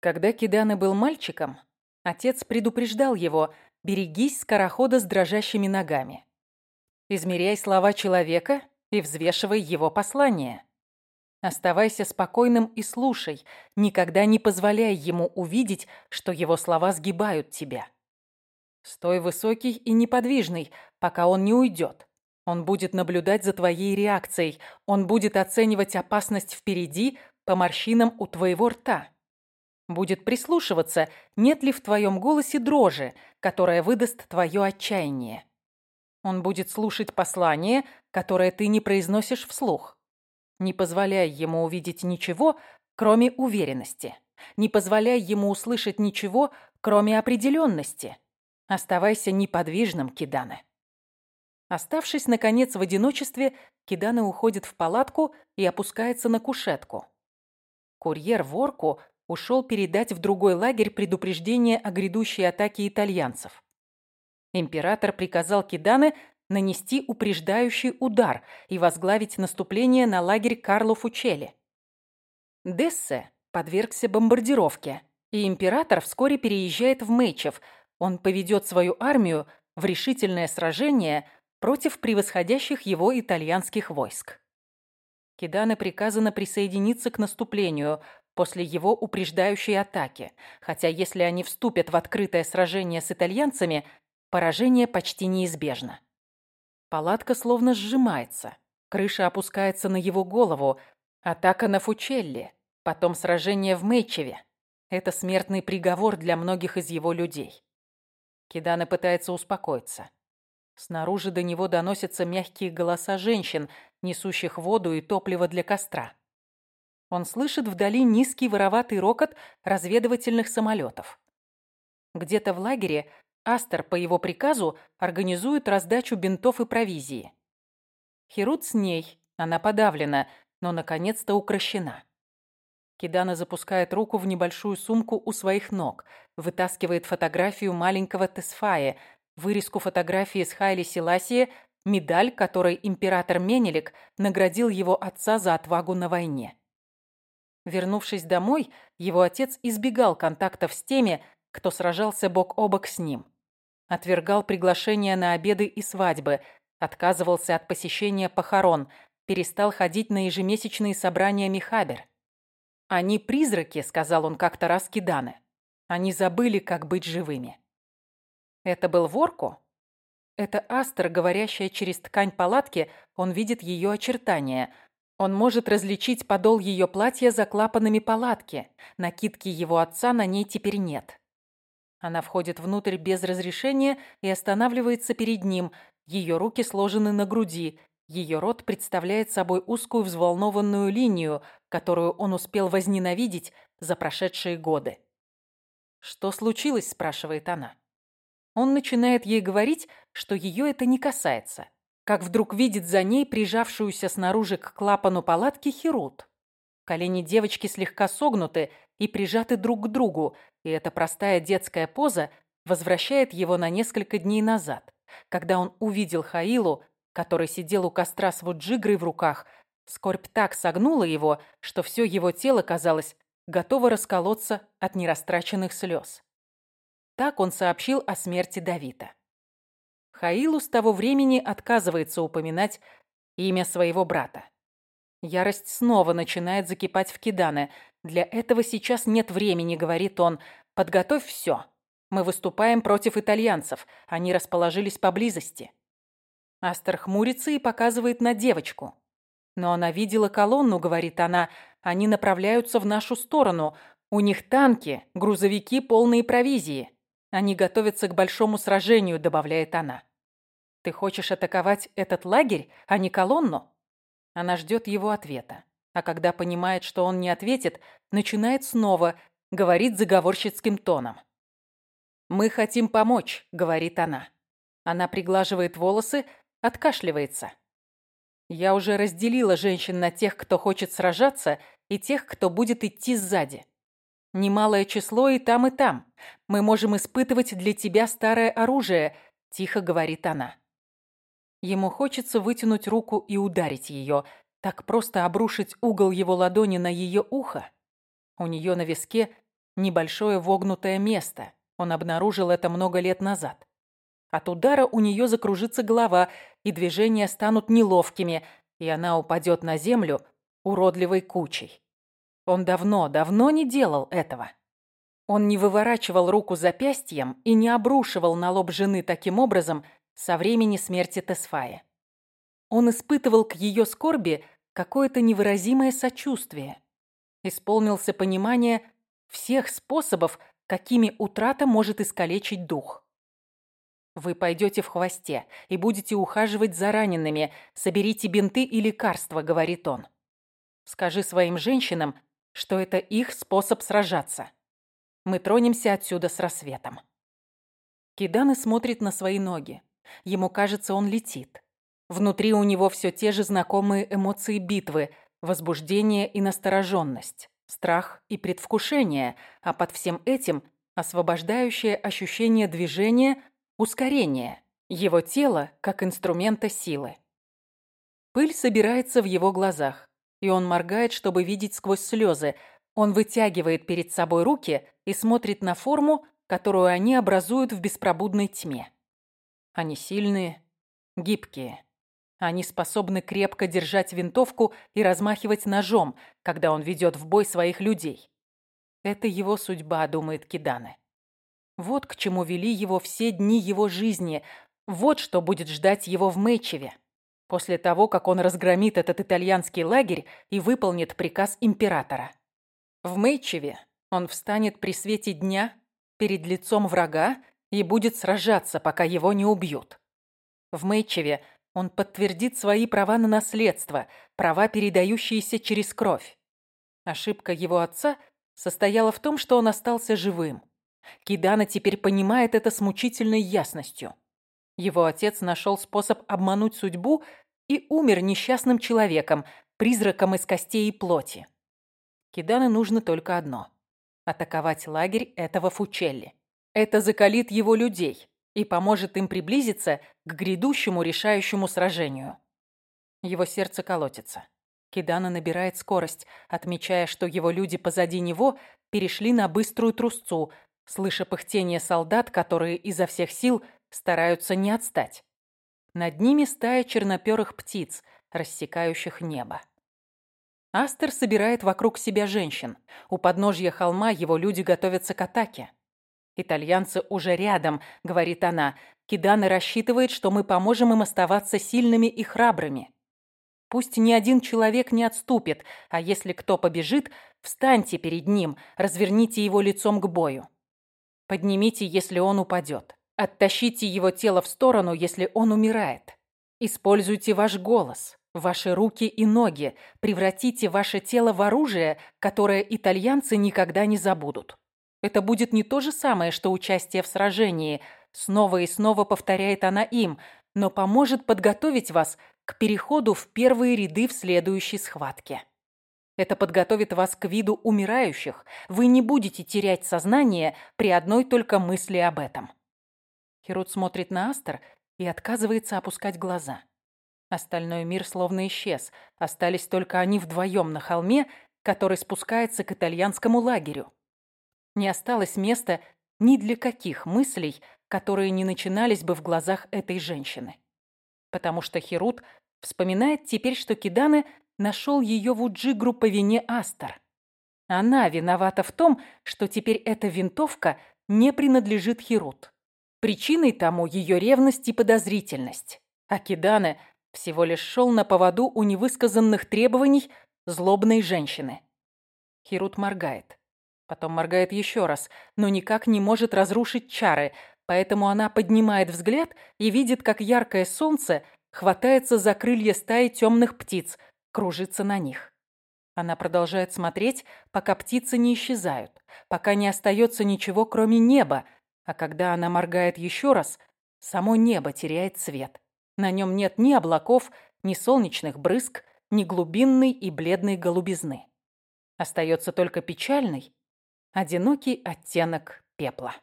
Когда Киданы был мальчиком, отец предупреждал его «берегись скорохода с дрожащими ногами». Измеряй слова человека и взвешивай его послание. Оставайся спокойным и слушай, никогда не позволяй ему увидеть, что его слова сгибают тебя. Стой высокий и неподвижный, пока он не уйдет. Он будет наблюдать за твоей реакцией, он будет оценивать опасность впереди по морщинам у твоего рта. Будет прислушиваться, нет ли в твоем голосе дрожи, которая выдаст твое отчаяние. Он будет слушать послание, которое ты не произносишь вслух. Не позволяй ему увидеть ничего, кроме уверенности. Не позволяй ему услышать ничего, кроме определенности. Оставайся неподвижным, Кидана. Оставшись, наконец, в одиночестве, Кидана уходит в палатку и опускается на кушетку. Курьер Ворку ушел передать в другой лагерь предупреждение о грядущей атаке итальянцев. Император приказал Кидане нанести упреждающий удар и возглавить наступление на лагерь Карло Фучели. Дессе подвергся бомбардировке, и император вскоре переезжает в Мейчев. Он поведет свою армию в решительное сражение против превосходящих его итальянских войск. Кидане приказано присоединиться к наступлению после его упреждающей атаки, хотя если они вступят в открытое сражение с итальянцами, поражение почти неизбежно. Палатка словно сжимается. Крыша опускается на его голову. Атака на Фучелли. Потом сражение в Мейчеве. Это смертный приговор для многих из его людей. Кидана пытается успокоиться. Снаружи до него доносятся мягкие голоса женщин, несущих воду и топливо для костра. Он слышит вдали низкий вороватый рокот разведывательных самолетов. Где-то в лагере Астер по его приказу организует раздачу бинтов и провизии. Херут с ней, она подавлена, но наконец-то укращена. Кидана запускает руку в небольшую сумку у своих ног, вытаскивает фотографию маленького Тесфая, вырезку фотографии с Хайли Селасия, медаль, которой император Менелик наградил его отца за отвагу на войне. Вернувшись домой, его отец избегал контактов с теми, кто сражался бок о бок с ним. Отвергал приглашения на обеды и свадьбы, отказывался от посещения похорон, перестал ходить на ежемесячные собрания Михабер. «Они призраки», — сказал он как-то раз Киданы. «Они забыли, как быть живыми». Это был Ворку? Это Астер, говорящая через ткань палатки, он видит ее очертания. Он может различить подол ее платья за клапанами палатки. Накидки его отца на ней теперь нет. Она входит внутрь без разрешения и останавливается перед ним. Ее руки сложены на груди. Ее рот представляет собой узкую взволнованную линию, которую он успел возненавидеть за прошедшие годы. «Что случилось?» – спрашивает она. Он начинает ей говорить, что ее это не касается. Как вдруг видит за ней прижавшуюся снаружи к клапану палатки Херут. Колени девочки слегка согнуты и прижаты друг к другу, и эта простая детская поза возвращает его на несколько дней назад, когда он увидел Хаилу, который сидел у костра с вуджигрой в руках. Скорбь так согнула его, что все его тело, казалось, готово расколоться от нерастраченных слез. Так он сообщил о смерти Давида. Хаилу с того времени отказывается упоминать имя своего брата. Ярость снова начинает закипать в Кидане. «Для этого сейчас нет времени», — говорит он. «Подготовь все. Мы выступаем против итальянцев. Они расположились поблизости». Астер хмурится и показывает на девочку. «Но она видела колонну», — говорит она. «Они направляются в нашу сторону. У них танки, грузовики, полные провизии. Они готовятся к большому сражению», — добавляет она. «Ты хочешь атаковать этот лагерь, а не колонну?» Она ждет его ответа. А когда понимает, что он не ответит, начинает снова, говорит заговорщицким тоном. «Мы хотим помочь», — говорит она. Она приглаживает волосы, откашливается. «Я уже разделила женщин на тех, кто хочет сражаться, и тех, кто будет идти сзади. Немалое число и там, и там. Мы можем испытывать для тебя старое оружие», — тихо говорит она. Ему хочется вытянуть руку и ударить ее, так просто обрушить угол его ладони на ее ухо. У нее на виске небольшое вогнутое место. Он обнаружил это много лет назад. От удара у нее закружится голова, и движения станут неловкими, и она упадет на землю уродливой кучей. Он давно, давно не делал этого. Он не выворачивал руку запястьем и не обрушивал на лоб жены таким образом со времени смерти Тесфая. Он испытывал к ее скорби какое-то невыразимое сочувствие. Исполнился понимание всех способов, какими утрата может искалечить дух. Вы пойдете в хвосте и будете ухаживать за ранеными, соберите бинты и лекарства, говорит он. Скажи своим женщинам, что это их способ сражаться. Мы тронемся отсюда с рассветом. Киданы смотрит на свои ноги. Ему кажется, он летит. Внутри у него все те же знакомые эмоции битвы, возбуждение и настороженность, страх и предвкушение, а под всем этим освобождающее ощущение движения, ускорения, его тело как инструмента силы. Пыль собирается в его глазах, и он моргает, чтобы видеть сквозь слезы. Он вытягивает перед собой руки и смотрит на форму, которую они образуют в беспробудной тьме. Они сильные, гибкие. Они способны крепко держать винтовку и размахивать ножом, когда он ведет в бой своих людей. Это его судьба, думает Кидане. Вот к чему вели его все дни его жизни. Вот что будет ждать его в Мэйчеве. После того, как он разгромит этот итальянский лагерь и выполнит приказ императора. В Мэйчеве он встанет при свете дня перед лицом врага и будет сражаться, пока его не убьют. В Мэйчеве он подтвердит свои права на наследство, права, передающиеся через кровь. Ошибка его отца состояла в том, что он остался живым. Кидана теперь понимает это с мучительной ясностью. Его отец нашел способ обмануть судьбу и умер несчастным человеком, призраком из костей и плоти. Кидана нужно только одно – атаковать лагерь этого Фучелли. Это закалит его людей, и поможет им приблизиться к грядущему решающему сражению. Его сердце колотится. Кидана набирает скорость, отмечая, что его люди позади него перешли на быструю трусцу, слыша пыхтение солдат, которые изо всех сил стараются не отстать. Над ними стая черноперых птиц, рассекающих небо. Астер собирает вокруг себя женщин. У подножья холма его люди готовятся к атаке. «Итальянцы уже рядом», — говорит она. «Кидана рассчитывает, что мы поможем им оставаться сильными и храбрыми. Пусть ни один человек не отступит, а если кто побежит, встаньте перед ним, разверните его лицом к бою. Поднимите, если он упадет. Оттащите его тело в сторону, если он умирает. Используйте ваш голос, ваши руки и ноги, превратите ваше тело в оружие, которое итальянцы никогда не забудут. Это будет не то же самое, что участие в сражении. Снова и снова повторяет она им, но поможет подготовить вас к переходу в первые ряды в следующей схватке. Это подготовит вас к виду умирающих. Вы не будете терять сознание при одной только мысли об этом. Херут смотрит на Астер и отказывается опускать глаза. Остальной мир словно исчез. Остались только они вдвоем на холме, который спускается к итальянскому лагерю. Не осталось места ни для каких мыслей, которые не начинались бы в глазах этой женщины. Потому что Херут вспоминает теперь, что Киданы нашел ее в Уджигру по вине Астер. Она виновата в том, что теперь эта винтовка не принадлежит Херут. Причиной тому ее ревность и подозрительность. А Кидане всего лишь шел на поводу у невысказанных требований злобной женщины. Херут моргает. Потом моргает еще раз, но никак не может разрушить чары, поэтому она поднимает взгляд и видит, как яркое солнце хватается за крылья стаи темных птиц, кружится на них. Она продолжает смотреть, пока птицы не исчезают, пока не остается ничего, кроме неба, а когда она моргает еще раз, само небо теряет цвет. На нем нет ни облаков, ни солнечных брызг, ни глубинной и бледной голубизны. Остается только печальный, одинокий оттенок пепла.